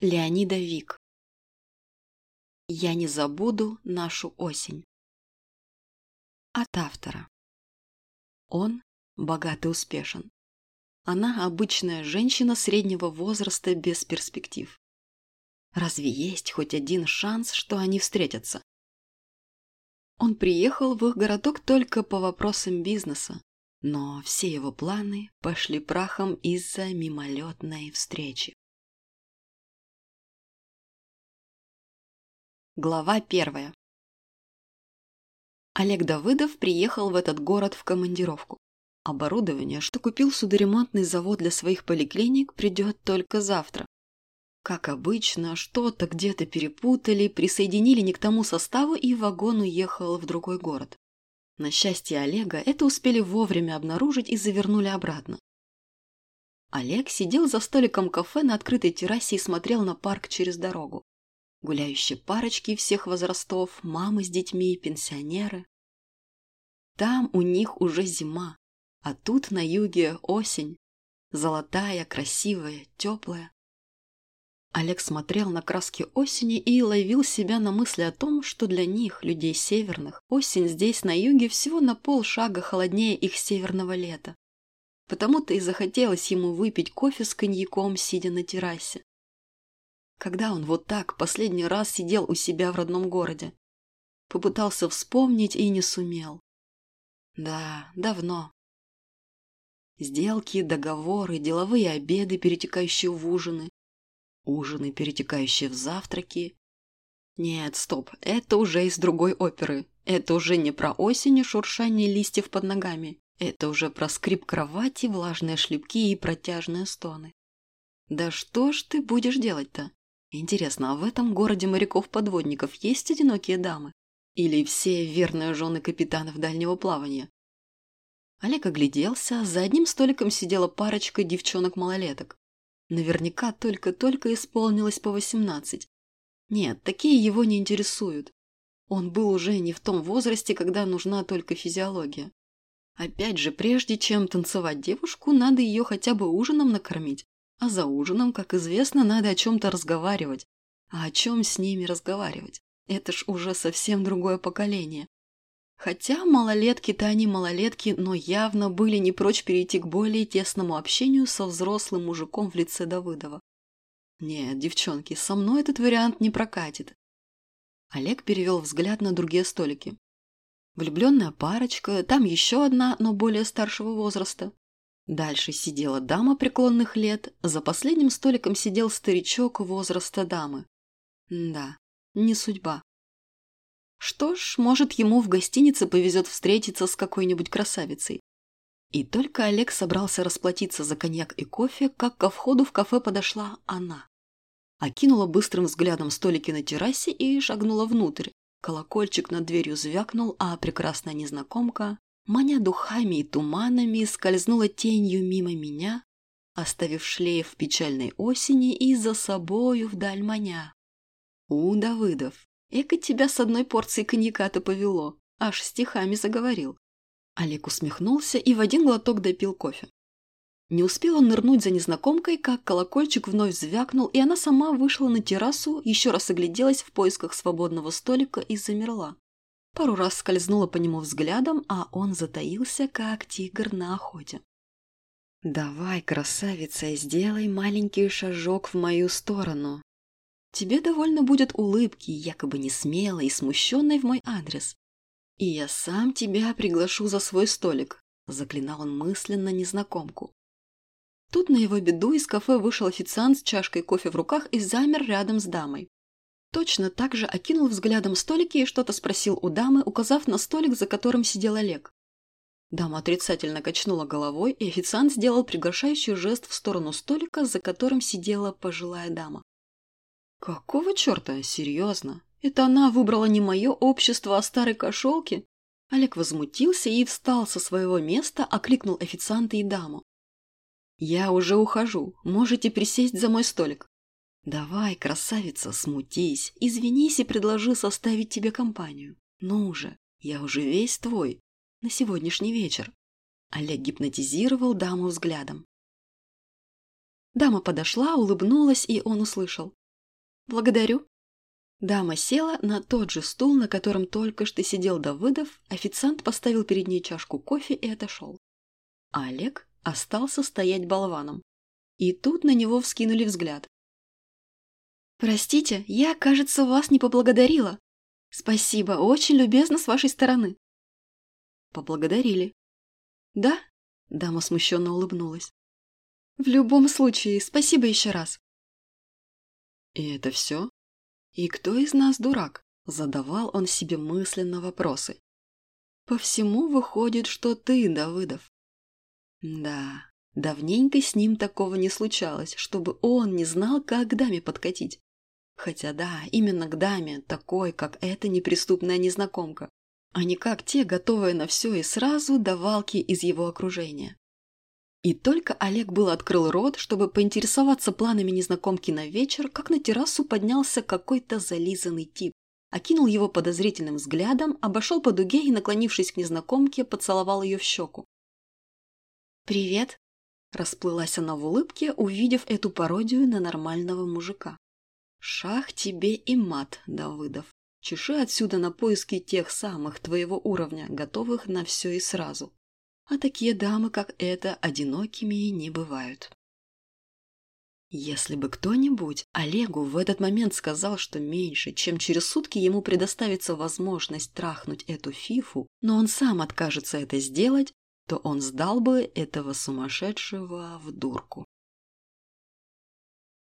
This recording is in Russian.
Леонида Вик. Я не забуду нашу осень. От автора. Он богат и успешен. Она обычная женщина среднего возраста без перспектив. Разве есть хоть один шанс, что они встретятся? Он приехал в их городок только по вопросам бизнеса, но все его планы пошли прахом из-за мимолетной встречи. Глава первая. Олег Давыдов приехал в этот город в командировку. Оборудование, что купил судоремонтный завод для своих поликлиник, придет только завтра. Как обычно, что-то где-то перепутали, присоединили не к тому составу, и вагон уехал в другой город. На счастье Олега это успели вовремя обнаружить и завернули обратно. Олег сидел за столиком кафе на открытой террасе и смотрел на парк через дорогу. Гуляющие парочки всех возрастов, мамы с детьми, пенсионеры. Там у них уже зима, а тут на юге осень. Золотая, красивая, теплая. Олег смотрел на краски осени и ловил себя на мысли о том, что для них, людей северных, осень здесь, на юге, всего на полшага холоднее их северного лета. Потому-то и захотелось ему выпить кофе с коньяком, сидя на террасе. Когда он вот так последний раз сидел у себя в родном городе? Попытался вспомнить и не сумел. Да, давно. Сделки, договоры, деловые обеды, перетекающие в ужины. Ужины, перетекающие в завтраки. Нет, стоп, это уже из другой оперы. Это уже не про осень и шуршание листьев под ногами. Это уже про скрип кровати, влажные шлепки и протяжные стоны. Да что ж ты будешь делать-то? Интересно, а в этом городе моряков-подводников есть одинокие дамы? Или все верные жены капитанов дальнего плавания? Олег огляделся, за одним столиком сидела парочка девчонок-малолеток. Наверняка только-только исполнилось по восемнадцать. Нет, такие его не интересуют. Он был уже не в том возрасте, когда нужна только физиология. Опять же, прежде чем танцевать девушку, надо ее хотя бы ужином накормить, а за ужином, как известно, надо о чем-то разговаривать. А о чем с ними разговаривать? Это ж уже совсем другое поколение. Хотя малолетки-то они малолетки, но явно были не прочь перейти к более тесному общению со взрослым мужиком в лице Давыдова. Нет, девчонки, со мной этот вариант не прокатит. Олег перевел взгляд на другие столики. Влюбленная парочка, там еще одна, но более старшего возраста. Дальше сидела дама преклонных лет, за последним столиком сидел старичок возраста дамы. Да, не судьба. Что ж, может, ему в гостинице повезет встретиться с какой-нибудь красавицей. И только Олег собрался расплатиться за коньяк и кофе, как ко входу в кафе подошла она. Окинула быстрым взглядом столики на террасе и шагнула внутрь. Колокольчик над дверью звякнул, а прекрасная незнакомка маня духами и туманами, скользнула тенью мимо меня, оставив шлейф печальной осени и за собою вдаль маня. У, Давыдов, эко тебя с одной порцией коньяка-то повело, аж стихами заговорил. Олег усмехнулся и в один глоток допил кофе. Не успел он нырнуть за незнакомкой, как колокольчик вновь звякнул, и она сама вышла на террасу, еще раз огляделась в поисках свободного столика и замерла. Пару раз скользнула по нему взглядом, а он затаился, как тигр на охоте. «Давай, красавица, сделай маленький шажок в мою сторону. Тебе довольно будет улыбки, якобы не смелой и смущенной в мой адрес. И я сам тебя приглашу за свой столик», – заклинал он мысленно незнакомку. Тут на его беду из кафе вышел официант с чашкой кофе в руках и замер рядом с дамой. Точно так же окинул взглядом столики и что-то спросил у дамы, указав на столик, за которым сидел Олег. Дама отрицательно качнула головой, и официант сделал приглашающий жест в сторону столика, за которым сидела пожилая дама. «Какого черта? Серьезно? Это она выбрала не мое общество, а старой кошелки?» Олег возмутился и встал со своего места, окликнул официанта и даму. «Я уже ухожу. Можете присесть за мой столик». «Давай, красавица, смутись, извинись и предложи составить тебе компанию. Ну уже, я уже весь твой. На сегодняшний вечер». Олег гипнотизировал даму взглядом. Дама подошла, улыбнулась, и он услышал. Благодарю. Дама села на тот же стул, на котором только что сидел Давыдов, официант поставил перед ней чашку кофе и отошел. А Олег остался стоять болваном. И тут на него вскинули взгляд. «Простите, я, кажется, вас не поблагодарила. Спасибо, очень любезно с вашей стороны». «Поблагодарили». «Да?» – дама смущенно улыбнулась. «В любом случае, спасибо еще раз». «И это все?» «И кто из нас дурак?» – задавал он себе мысленно вопросы. «По всему выходит, что ты, Давыдов». Да, давненько с ним такого не случалось, чтобы он не знал, как к даме подкатить. Хотя да, именно к даме, такой, как эта неприступная незнакомка, а не как те, готовые на все и сразу давалки из его окружения. И только Олег был открыл рот, чтобы поинтересоваться планами незнакомки на вечер, как на террасу поднялся какой-то зализанный тип. Окинул его подозрительным взглядом, обошел по дуге и, наклонившись к незнакомке, поцеловал ее в щеку. «Привет!» – расплылась она в улыбке, увидев эту пародию на нормального мужика. «Шах тебе и мат, Давыдов. Чеши отсюда на поиски тех самых твоего уровня, готовых на все и сразу а такие дамы, как эта, одинокими не бывают. Если бы кто-нибудь Олегу в этот момент сказал, что меньше, чем через сутки ему предоставится возможность трахнуть эту фифу, но он сам откажется это сделать, то он сдал бы этого сумасшедшего в дурку.